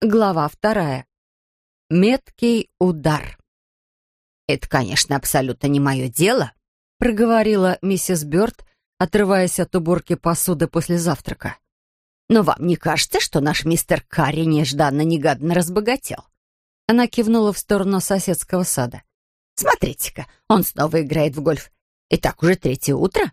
Глава вторая. Меткий удар. «Это, конечно, абсолютно не мое дело», — проговорила миссис Бёрд, отрываясь от уборки посуды после завтрака. «Но вам не кажется, что наш мистер Карри нежданно-негаданно разбогател?» Она кивнула в сторону соседского сада. «Смотрите-ка, он снова играет в гольф. И так уже третье утро».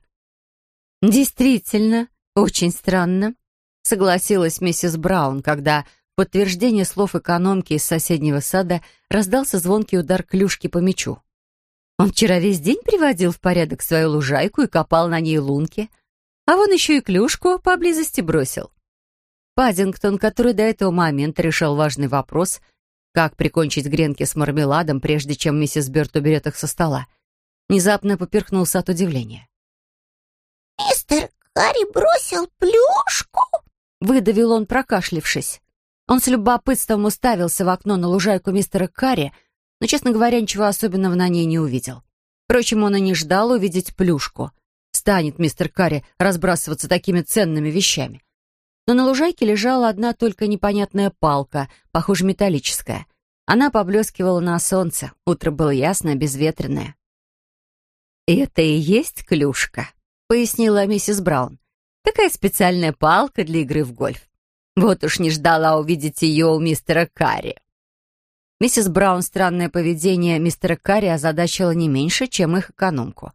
«Действительно, очень странно», — согласилась миссис Браун, когда подтверждение слов экономки из соседнего сада раздался звонкий удар клюшки по мячу. Он вчера весь день приводил в порядок свою лужайку и копал на ней лунки, а вон еще и клюшку поблизости бросил. Паддингтон, который до этого момента решал важный вопрос, как прикончить гренки с мармеладом, прежде чем миссис Бёрд уберет их со стола, внезапно поперхнулся от удивления. «Мистер Гарри бросил плюшку?» — выдавил он, прокашлившись. Он с любопытством уставился в окно на лужайку мистера Карри, но, честно говоря, ничего особенного на ней не увидел. Впрочем, он и не ждал увидеть плюшку. Станет мистер Карри разбрасываться такими ценными вещами. Но на лужайке лежала одна только непонятная палка, похоже, металлическая. Она поблескивала на солнце, утро было ясное, безветренное. «Это и есть клюшка», — пояснила миссис Браун. «Такая специальная палка для игры в гольф. Вот уж не ждала увидеть ее у мистера Карри». Миссис Браун странное поведение мистера Карри озадачило не меньше, чем их экономку.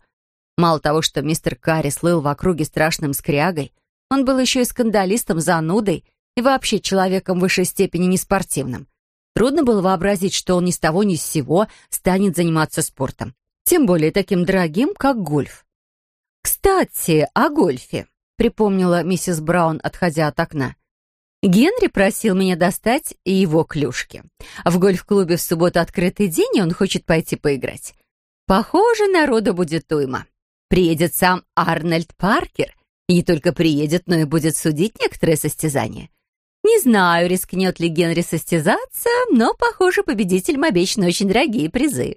Мало того, что мистер Карри слыл в округе страшным скрягой, он был еще и скандалистом, занудой и вообще человеком в высшей степени неспортивным. Трудно было вообразить, что он ни с того ни с сего станет заниматься спортом. Тем более таким дорогим, как гольф. «Кстати, о гольфе», — припомнила миссис Браун, отходя от окна. Генри просил меня достать его клюшки. В гольф-клубе в субботу открытый день, и он хочет пойти поиграть. Похоже, народу будет уйма. Приедет сам Арнольд Паркер. И не только приедет, но и будет судить некоторые состязания. Не знаю, рискнет ли Генри состязаться, но, похоже, победителям обещаны очень дорогие призы.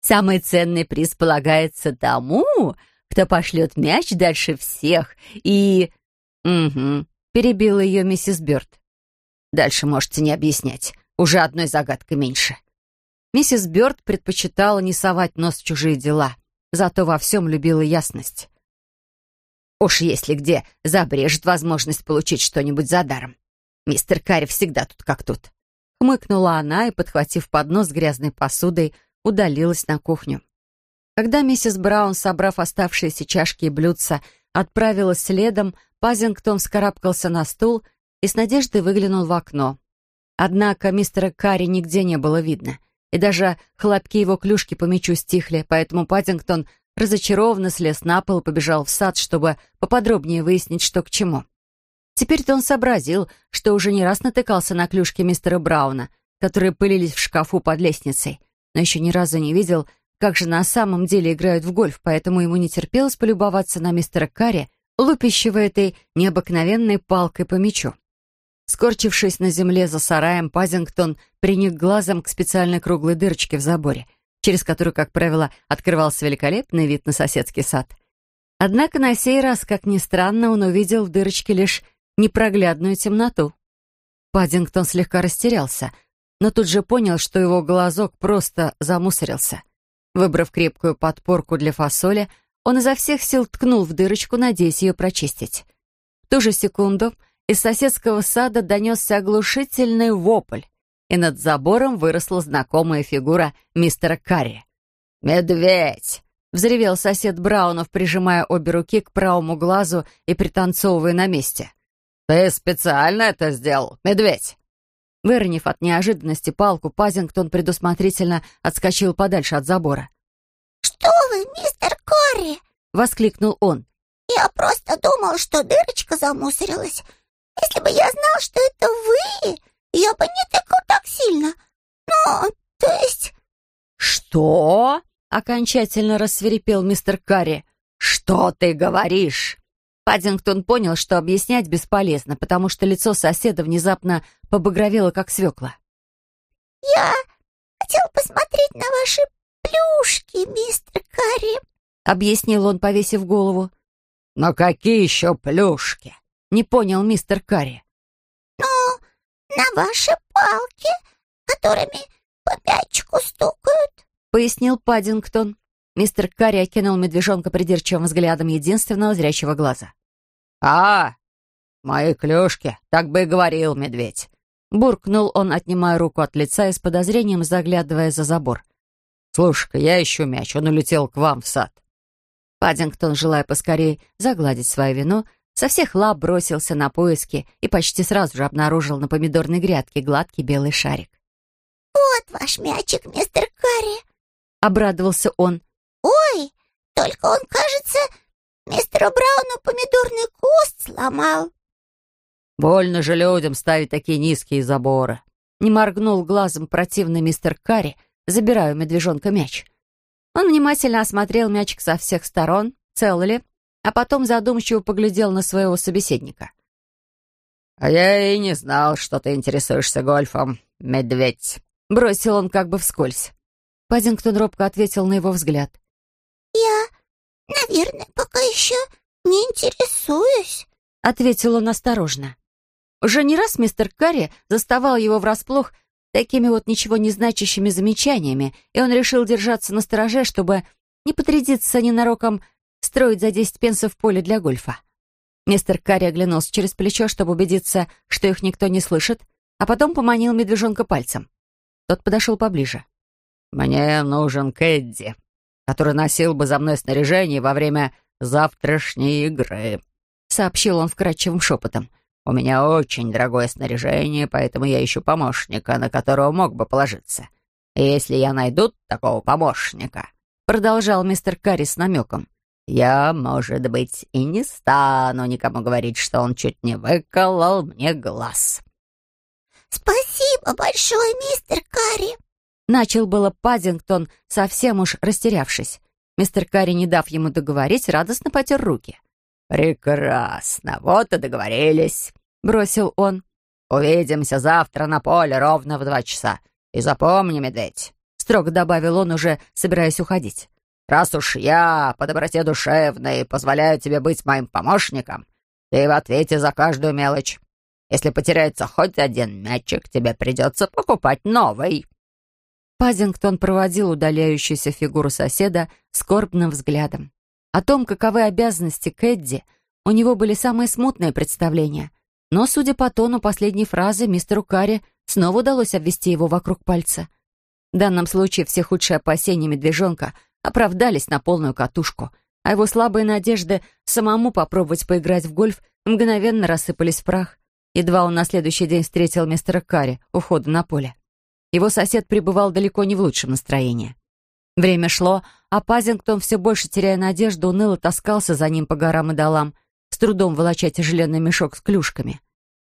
Самый ценный приз полагается тому, кто пошлет мяч дальше всех и... Угу, Перебила ее миссис Бёрд. «Дальше можете не объяснять. Уже одной загадкой меньше». Миссис Бёрд предпочитала не совать нос в чужие дела, зато во всем любила ясность. Уж если где забрежет возможность получить что-нибудь за даром. Мистер Карри всегда тут как тут. Хмыкнула она и, подхватив поднос с грязной посудой, удалилась на кухню. Когда миссис Браун, собрав оставшиеся чашки и блюдца, отправилась следом, Пазингтон вскарабкался на стул и с надеждой выглянул в окно. Однако мистера Карри нигде не было видно, и даже хлопки его клюшки по мячу стихли, поэтому Паддингтон разочарованно слез на пол и побежал в сад, чтобы поподробнее выяснить, что к чему. Теперь-то он сообразил, что уже не раз натыкался на клюшки мистера Брауна, которые пылились в шкафу под лестницей, но еще ни разу не видел, как же на самом деле играют в гольф, поэтому ему не терпелось полюбоваться на мистера Карри, лупящего этой необыкновенной палкой по мячу. Скорчившись на земле за сараем, Пазингтон приник глазом к специальной круглой дырочке в заборе, через которую, как правило, открывался великолепный вид на соседский сад. Однако на сей раз, как ни странно, он увидел в дырочке лишь непроглядную темноту. Паддингтон слегка растерялся, но тут же понял, что его глазок просто замусорился. Выбрав крепкую подпорку для фасоли, он изо всех сил ткнул в дырочку, надеясь ее прочистить. В ту же секунду из соседского сада донесся оглушительный вопль, и над забором выросла знакомая фигура мистера Карри. «Медведь!» — взревел сосед Браунов, прижимая обе руки к правому глазу и пританцовывая на месте. «Ты специально это сделал, медведь!» Выронив от неожиданности палку, Пазингтон предусмотрительно отскочил подальше от забора. «Что вы, мистер Карри?» — воскликнул он. «Я просто думал, что дырочка замусорилась. Если бы я знал, что это вы, я бы не тыкал так сильно. Ну, то есть...» «Что?» — окончательно рассверепел мистер Карри. «Что ты говоришь?» Паддингтон понял, что объяснять бесполезно, потому что лицо соседа внезапно побагровело, как свекла. «Я хотел посмотреть на ваши плюшки, мистер Карри», — объяснил он, повесив голову. «Но какие еще плюшки?» — не понял мистер Карри. «Ну, на ваши палки, которыми по мячику стукают», — пояснил Паддингтон. Мистер Карри окинул медвежонка придирчивым взглядом единственного зрячего глаза. «А, мои клюшки, так бы и говорил медведь». Буркнул он, отнимая руку от лица и с подозрением заглядывая за забор. «Слушай-ка, я ищу мяч, он улетел к вам в сад». Паддингтон, желая поскорее загладить свое вину, со всех лап бросился на поиски и почти сразу же обнаружил на помидорной грядке гладкий белый шарик. «Вот ваш мячик, мистер Карри!» — обрадовался он. «Ой, только он, кажется, мистеру Брауну помидорный куст сломал». «Больно же людям ставить такие низкие заборы!» Не моргнул глазом противный мистер Карри, забирая у медвежонка мяч. Он внимательно осмотрел мячик со всех сторон, цел ли, а потом задумчиво поглядел на своего собеседника. «А я и не знал, что ты интересуешься гольфом, медведь», — бросил он как бы вскользь. Паддингтон робко ответил на его взгляд. «Я, наверное, пока еще не интересуюсь», — ответил он осторожно. Уже не раз мистер Карри заставал его врасплох такими вот ничего не значащими замечаниями, и он решил держаться на стороже, чтобы не потрядиться ненароком строить за десять пенсов поле для гольфа. Мистер Карри оглянулся через плечо, чтобы убедиться, что их никто не слышит, а потом поманил медвежонка пальцем. Тот подошел поближе. «Мне нужен Кэдди, который носил бы за мной снаряжение во время завтрашней игры», — сообщил он вкрадчивым шепотом. «У меня очень дорогое снаряжение, поэтому я ищу помощника, на которого мог бы положиться. И если я найду такого помощника», — продолжал мистер Карри с намеком, «я, может быть, и не стану никому говорить, что он чуть не выколол мне глаз». «Спасибо большое, мистер Карри!» Начал было Паддингтон, совсем уж растерявшись. Мистер Карри, не дав ему договорить, радостно потер руки. «Прекрасно, вот и договорились», — бросил он. «Увидимся завтра на поле ровно в два часа. И запомни, медведь», — строго добавил он, уже собираясь уходить. «Раз уж я, по доброте душевной, позволяю тебе быть моим помощником, ты в ответе за каждую мелочь. Если потеряется хоть один мячик, тебе придется покупать новый». Пазингтон проводил удаляющуюся фигуру соседа скорбным взглядом. О том, каковы обязанности Кэдди, у него были самые смутные представления. Но, судя по тону последней фразы, мистеру Карри снова удалось обвести его вокруг пальца. В данном случае все худшие опасения медвежонка оправдались на полную катушку, а его слабые надежды самому попробовать поиграть в гольф мгновенно рассыпались в прах. Едва он на следующий день встретил мистера Карри у входа на поле. Его сосед пребывал далеко не в лучшем настроении. Время шло, а Пазингтон, все больше теряя надежду, уныло таскался за ним по горам и долам, с трудом волоча тяжеленный мешок с клюшками.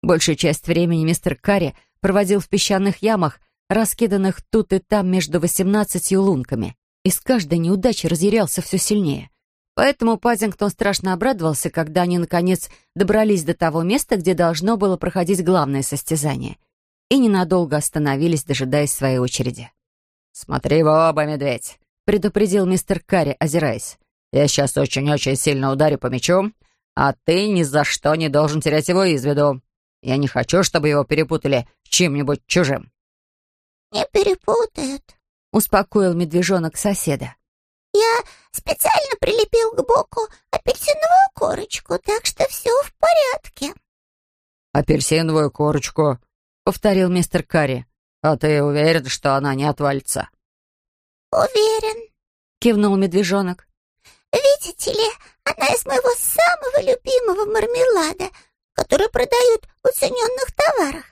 Большую часть времени мистер Карри проводил в песчаных ямах, раскиданных тут и там между восемнадцатью лунками, и с каждой неудачей разъярялся все сильнее. Поэтому Пазингтон страшно обрадовался, когда они, наконец, добрались до того места, где должно было проходить главное состязание, и ненадолго остановились, дожидаясь своей очереди. «Смотри в оба, медведь!» — предупредил мистер Карри, озираясь. «Я сейчас очень-очень сильно ударю по мячу, а ты ни за что не должен терять его из виду. Я не хочу, чтобы его перепутали с чем-нибудь чужим». «Не перепутают», — успокоил медвежонок соседа. «Я специально прилепил к боку апельсиновую корочку, так что все в порядке». «Апельсиновую корочку», — повторил мистер Карри. «А ты уверен, что она не отвалится?» «Уверен», — кивнул медвежонок. «Видите ли, она из моего самого любимого мармелада, который продают в уцененных товарах.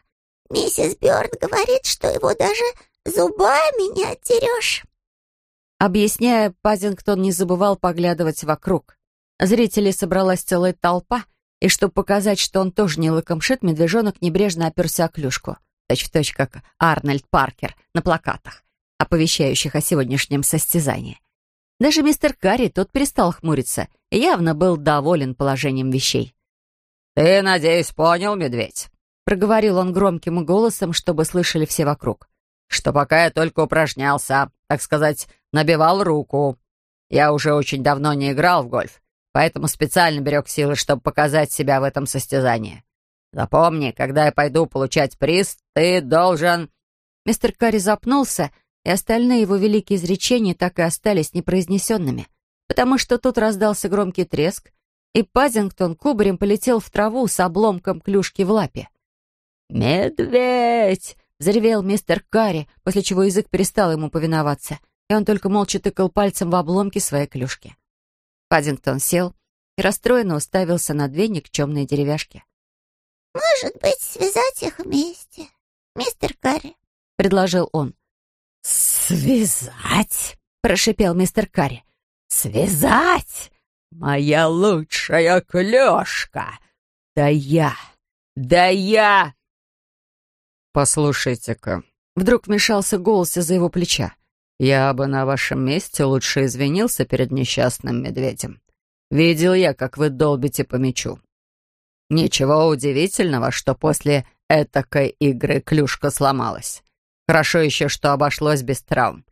Миссис Бёрд говорит, что его даже зубами не оттерешь». Объясняя, Пазингтон не забывал поглядывать вокруг. Зрителей собралась целая толпа, и чтобы показать, что он тоже не лакомшит, медвежонок небрежно оперся о клюшку — точь-в-точь как Арнольд Паркер на плакатах, оповещающих о сегодняшнем состязании. Даже мистер Карри тот перестал хмуриться и явно был доволен положением вещей. «Ты, надеюсь, понял, медведь?» — проговорил он громким голосом, чтобы слышали все вокруг. «Что пока я только упражнялся, так сказать, набивал руку. Я уже очень давно не играл в гольф, поэтому специально берег силы, чтобы показать себя в этом состязании. Запомни, когда я пойду получать приз, ты должен...» Мистер Карри запнулся, и остальные его великие изречения так и остались непроизнесенными, потому что тут раздался громкий треск, и Пазингтон кубарем полетел в траву с обломком клюшки в лапе. «Медведь!» — заревел мистер Карри, после чего язык перестал ему повиноваться, и он только молча тыкал пальцем в обломки своей клюшки. Паддингтон сел и расстроенно уставился на две никчемные деревяшки. «Может быть, связать их вместе, мистер Карри?» — предложил он. «Связать?» — прошипел мистер Карри. «Связать? Моя лучшая клёшка! Да я! Да я!» «Послушайте-ка», — вдруг вмешался голос из-за его плеча. «Я бы на вашем месте лучше извинился перед несчастным медведем. Видел я, как вы долбите по мячу. Ничего удивительного, что после этакой игры клюшка сломалась. Хорошо еще, что обошлось без травм.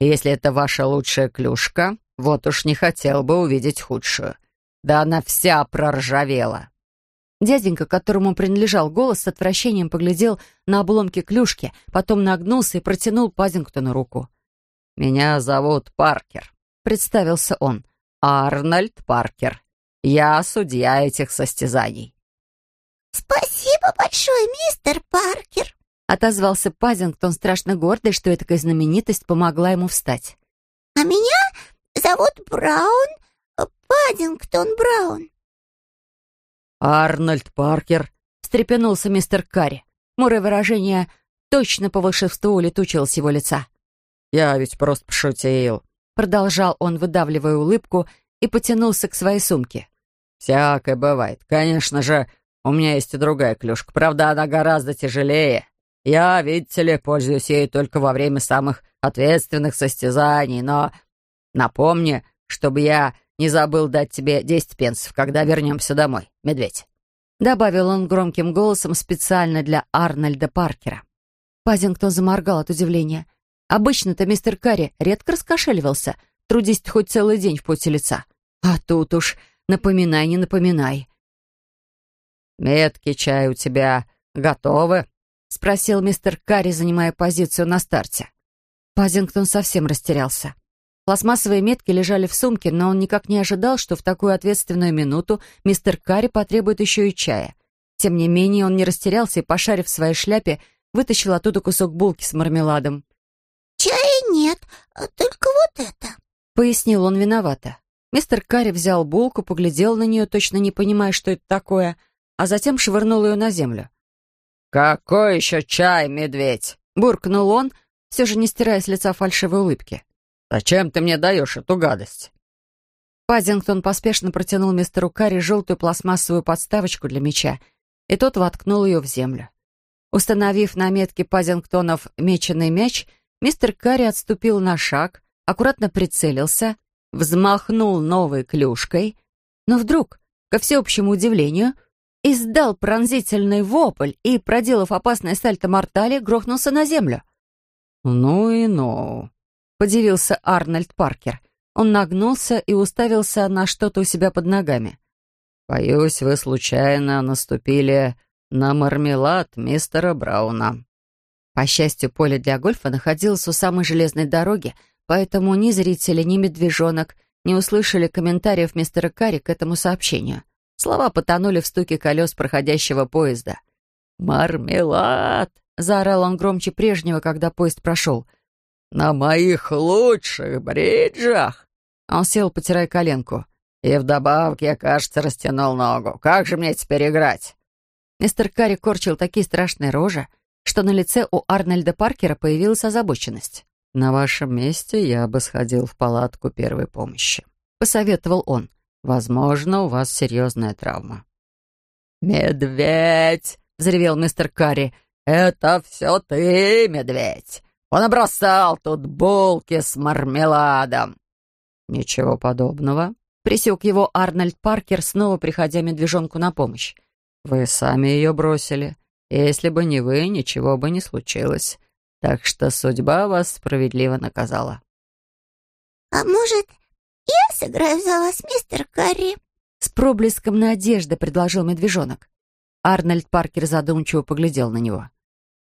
Если это ваша лучшая клюшка, вот уж не хотел бы увидеть худшую. Да она вся проржавела. Дяденька, которому принадлежал голос, с отвращением поглядел на обломки клюшки, потом нагнулся и протянул Пазингтону руку. «Меня зовут Паркер», — представился он. Арнольд Паркер. Я судья этих состязаний». «Спасибо большое, мистер Паркер», — отозвался Пазингтон, страшно гордый, что эта знаменитость помогла ему встать. «А меня зовут Браун, Паддингтон Браун». «Арнольд Паркер», — встрепенулся мистер Карри. Мурое выражение точно по волшебству улетучилось с его лица. «Я ведь просто пошутил», Продолжал он, выдавливая улыбку, и потянулся к своей сумке. «Всякое бывает. Конечно же, у меня есть и другая клюшка. Правда, она гораздо тяжелее. Я, видите ли, пользуюсь ей только во время самых ответственных состязаний, но напомни, чтобы я не забыл дать тебе десять пенсов, когда вернемся домой, медведь». Добавил он громким голосом специально для Арнольда Паркера. Пазингтон заморгал от удивления. Обычно-то мистер Карри редко раскошеливался, трудясь хоть целый день в поте лица. А тут уж напоминай, не напоминай. «Метки чай у тебя готовы?» — спросил мистер Карри, занимая позицию на старте. Пазингтон совсем растерялся. Пластмассовые метки лежали в сумке, но он никак не ожидал, что в такую ответственную минуту мистер Карри потребует еще и чая. Тем не менее, он не растерялся и, пошарив в своей шляпе, вытащил оттуда кусок булки с мармеладом. «Чая нет, а только вот это», — пояснил он виновато. Мистер Карри взял булку, поглядел на нее, точно не понимая, что это такое, а затем швырнул ее на землю. «Какой еще чай, медведь?» — буркнул он, все же не стирая с лица фальшивой улыбки. «Зачем ты мне даешь эту гадость?» Паддингтон поспешно протянул мистеру Карри желтую пластмассовую подставочку для меча, и тот воткнул ее в землю. Установив на метке Паддингтонов меченый мяч, Мистер Карри отступил на шаг, аккуратно прицелился, взмахнул новой клюшкой, но вдруг, ко всеобщему удивлению, издал пронзительный вопль и, проделав опасное сальто-мортали, грохнулся на землю. «Ну и ну!» — подивился Арнольд Паркер. Он нагнулся и уставился на что-то у себя под ногами. «Боюсь, вы случайно наступили на мармелад мистера Брауна». По счастью, поле для гольфа находилось у самой железной дороги, поэтому ни зрители, ни медвежонок не услышали комментариев мистера Карри к этому сообщению. Слова потонули в стуке колес проходящего поезда. «Мармелад!» — заорал он громче прежнего, когда поезд прошел. «На моих лучших бриджах!» Он сел, потирая коленку. «И вдобавок я, кажется, растянул ногу. Как же мне теперь играть?» Мистер Карри корчил такие страшные рожи, что на лице у Арнольда Паркера появилась озабоченность. «На вашем месте я бы сходил в палатку первой помощи», — посоветовал он. «Возможно, у вас серьезная травма». «Медведь!» — взревел мистер Карри. «Это все ты, медведь! Понабросал тут булки с мармеладом!» «Ничего подобного», — присек его Арнольд Паркер, снова приходя медвежонку на помощь. «Вы сами ее бросили. Если бы не вы, ничего бы не случилось. Так что судьба вас справедливо наказала». «А может, я сыграю за вас, мистер Карри?» С проблеском надежды предложил медвежонок. Арнольд Паркер задумчиво поглядел на него.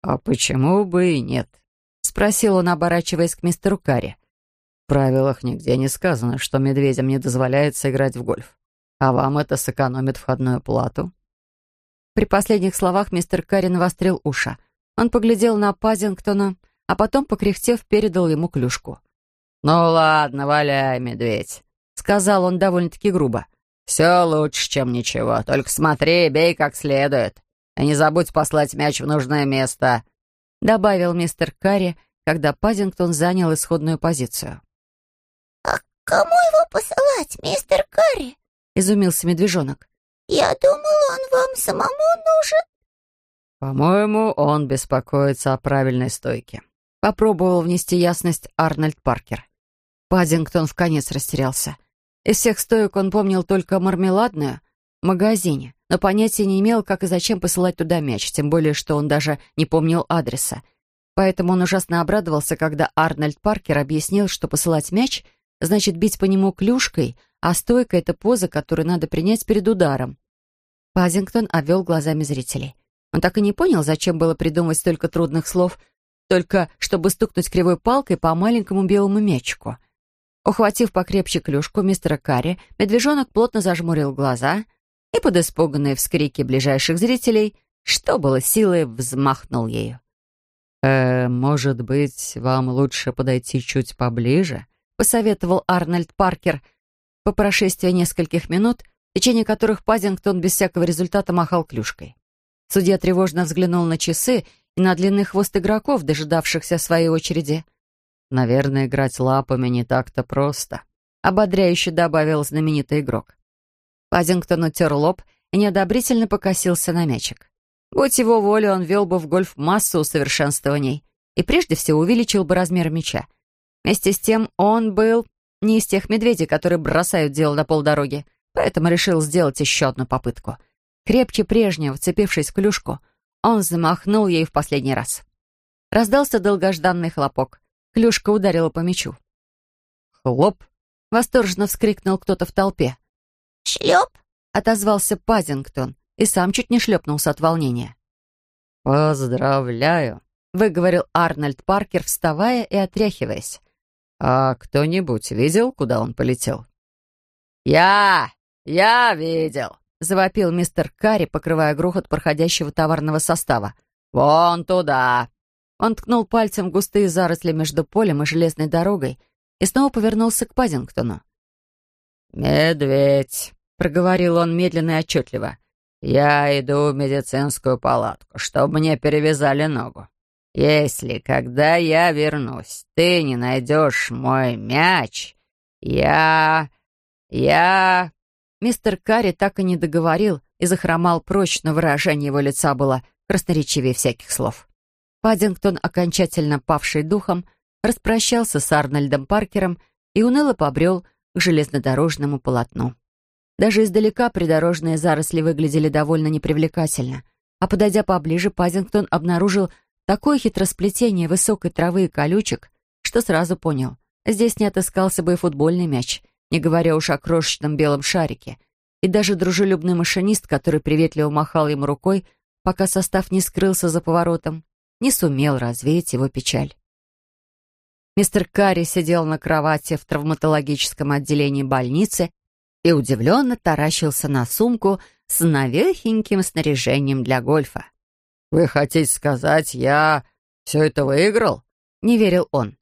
«А почему бы и нет?» — спросил он, оборачиваясь к мистеру Карри. «В правилах нигде не сказано, что медведям не дозволяется играть в гольф. А вам это сэкономит входную плату». При последних словах мистер Карри навострил уши. Он поглядел на Пазингтона, а потом, покряхтев, передал ему клюшку. «Ну ладно, валяй, медведь», — сказал он довольно-таки грубо. «Все лучше, чем ничего. Только смотри, бей как следует. И не забудь послать мяч в нужное место», — добавил мистер Карри, когда Пазингтон занял исходную позицию. «А кому его посылать, мистер Карри?» — изумился медвежонок. «Я думал, он вам самому нужен». «По-моему, он беспокоится о правильной стойке», — попробовал внести ясность Арнольд Паркер. Паддингтон в конец растерялся. Из всех стоек он помнил только мармеладную в магазине, но понятия не имел, как и зачем посылать туда мяч, тем более, что он даже не помнил адреса. Поэтому он ужасно обрадовался, когда Арнольд Паркер объяснил, что посылать мяч значит бить по нему клюшкой, а стойка — это поза, которую надо принять перед ударом. Пазингтон обвел глазами зрителей. Он так и не понял, зачем было придумать столько трудных слов, только чтобы стукнуть кривой палкой по маленькому белому мячику — Ухватив покрепче клюшку мистера Карри, медвежонок плотно зажмурил глаза и под испуганные вскрики ближайших зрителей, что было силой, взмахнул ею. «Э, может быть, вам лучше подойти чуть поближе?» — посоветовал Арнольд Паркер по прошествии нескольких минут, в течение которых Пазингтон без всякого результата махал клюшкой. Судья тревожно взглянул на часы и на длинный хвост игроков, дожидавшихся своей очереди — Наверное, играть лапами не так-то просто», — ободряюще добавил знаменитый игрок. Пазингтон утер лоб и неодобрительно покосился на мячик. Будь его воля, он вел бы в гольф массу усовершенствований и прежде всего увеличил бы размер мяча. Вместе с тем он был не из тех медведей, которые бросают дело на полдороги, поэтому решил сделать еще одну попытку. Крепче прежнего, вцепившись в клюшку, он замахнул ей в последний раз. Раздался долгожданный хлопок. Клюшка ударила по мячу. «Хлоп!» — восторженно вскрикнул кто-то в толпе. «Шлеп!» — отозвался Пазингтон и сам чуть не шлепнулся от волнения. «Поздравляю!» — выговорил Арнольд Паркер, вставая и отряхиваясь. «А кто-нибудь видел, куда он полетел?» «Я! Я видел!» — завопил мистер Карри, покрывая грохот проходящего товарного состава. «Вон туда!» Он ткнул пальцем в густые заросли между полем и железной дорогой и снова повернулся к Паддингтону. «Медведь», — проговорил он медленно и отчетливо, — «я иду в медицинскую палатку, чтобы мне перевязали ногу. Если, когда я вернусь, ты не найдешь мой мяч, я... я...» Мистер Карри так и не договорил и захромал прочь, но выражение его лица было красноречивее всяких слов. Паддингтон, окончательно павший духом, распрощался с Арнольдом Паркером и уныло побрел к железнодорожному полотну. Даже издалека придорожные заросли выглядели довольно непривлекательно, а подойдя поближе, Паддингтон обнаружил такое хитросплетение высокой травы и колючек, что сразу понял, здесь не отыскался бы и футбольный мяч, не говоря уж о крошечном белом шарике, и даже дружелюбный машинист, который приветливо махал ему рукой, пока состав не скрылся за поворотом, не сумел развеять его печаль. Мистер Карри сидел на кровати в травматологическом отделении больницы и удивленно таращился на сумку с новехеньким снаряжением для гольфа. «Вы хотите сказать, я все это выиграл?» — не верил он.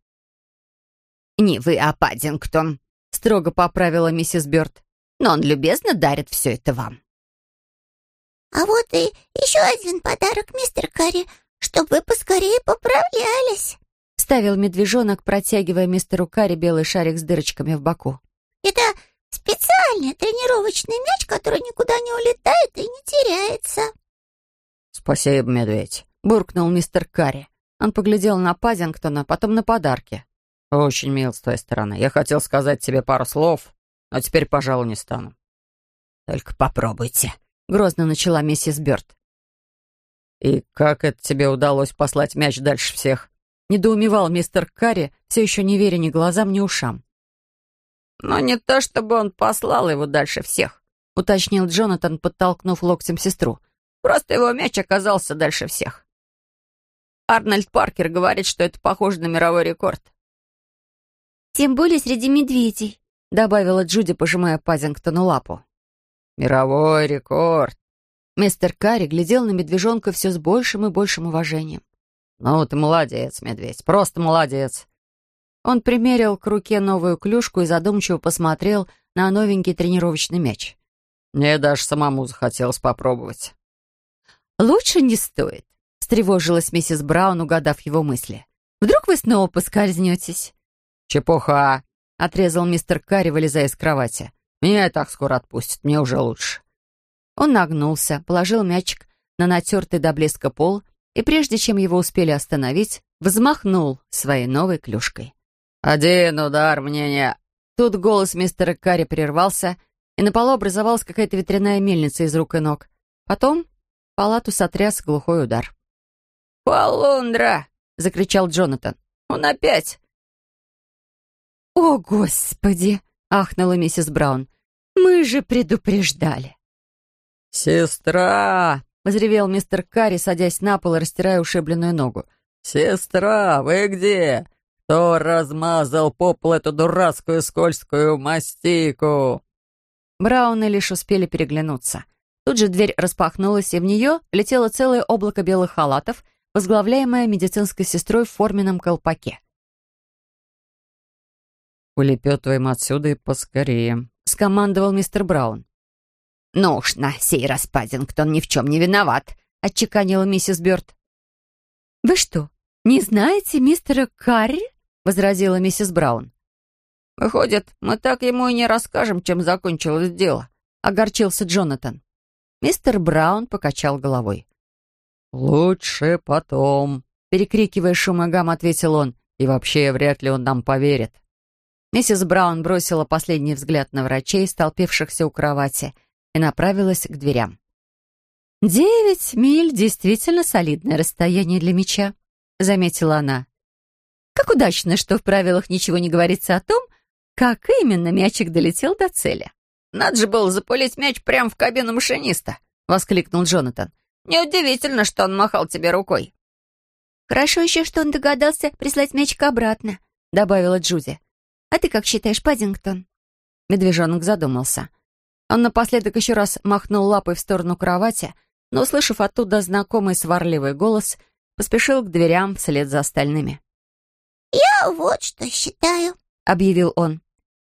«Не вы, а Паддингтон», — строго поправила миссис Бёрд. «Но он любезно дарит все это вам». «А вот и еще один подарок, мистер Карри чтобы вы поскорее поправлялись», — ставил медвежонок, протягивая мистеру Карри белый шарик с дырочками в боку. «Это специальный тренировочный мяч, который никуда не улетает и не теряется». «Спасибо, медведь», — буркнул мистер Карри. Он поглядел на Паддингтона, потом на подарки. «Очень мил с твоей стороны. Я хотел сказать тебе пару слов, но теперь, пожалуй, не стану». «Только попробуйте», — грозно начала миссис Бёрд. «И как это тебе удалось послать мяч дальше всех?» Недоумевал мистер Карри, все еще не веря ни глазам, ни ушам. «Но не то, чтобы он послал его дальше всех», уточнил Джонатан, подтолкнув локтем сестру. Просто его мяч оказался дальше всех. Арнольд Паркер говорит, что это похоже на мировой рекорд. «Тем более среди медведей», — добавила Джуди, пожимая Пазингтону лапу. «Мировой рекорд!» Мистер Карри глядел на медвежонка все с большим и большим уважением. «Ну, ты молодец, медведь, просто молодец!» Он примерил к руке новую клюшку и задумчиво посмотрел на новенький тренировочный мяч. «Мне даже самому захотелось попробовать». «Лучше не стоит», — встревожилась миссис Браун, угадав его мысли. «Вдруг вы снова поскользнетесь?» «Чепуха!» — отрезал мистер Карри, вылезая из кровати. «Меня и так скоро отпустят, мне уже лучше». Он нагнулся, положил мячик на натертый до блеска пол и, прежде чем его успели остановить, взмахнул своей новой клюшкой. «Один удар мне не...» Тут голос мистера Карри прервался, и на полу образовалась какая-то ветряная мельница из рук и ног. Потом палату сотряс глухой удар. «Полундра!» — закричал Джонатан. «Он опять!» «О, Господи!» — ахнула миссис Браун. «Мы же предупреждали!» «Сестра!» — возревел мистер Карри, садясь на пол и растирая ушибленную ногу. «Сестра, вы где? Кто размазал по полу эту дурацкую скользкую мастику?» Брауны лишь успели переглянуться. Тут же дверь распахнулась, и в нее летело целое облако белых халатов, возглавляемое медицинской сестрой в форменном колпаке. «Улепетываем отсюда и поскорее», — скомандовал мистер Браун. «Ну уж на сей раз Паддингтон ни в чем не виноват», — отчеканила миссис Бёрд. «Вы что, не знаете мистера Карри?» — возразила миссис Браун. «Выходит, мы так ему и не расскажем, чем закончилось дело», — огорчился Джонатан. Мистер Браун покачал головой. «Лучше потом», — перекрикивая шум и гам, ответил он. «И вообще, вряд ли он нам поверит». Миссис Браун бросила последний взгляд на врачей, столпившихся у кровати, и направилась к дверям. «Девять миль — действительно солидное расстояние для меча», — заметила она. «Как удачно, что в правилах ничего не говорится о том, как именно мячик долетел до цели». «Надо же было запулить мяч прямо в кабину машиниста», — воскликнул Джонатан. «Неудивительно, что он махал тебе рукой». «Хорошо еще, что он догадался прислать мячик обратно», — добавила Джуди. «А ты как считаешь, Паддингтон?» Медвежонок задумался. Он напоследок еще раз махнул лапой в сторону кровати, но, услышав оттуда знакомый сварливый голос, поспешил к дверям вслед за остальными. «Я вот что считаю», — объявил он.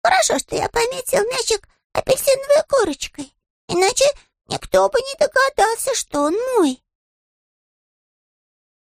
«Хорошо, что я пометил мячик апельсиновой корочкой, иначе никто бы не догадался, что он мой».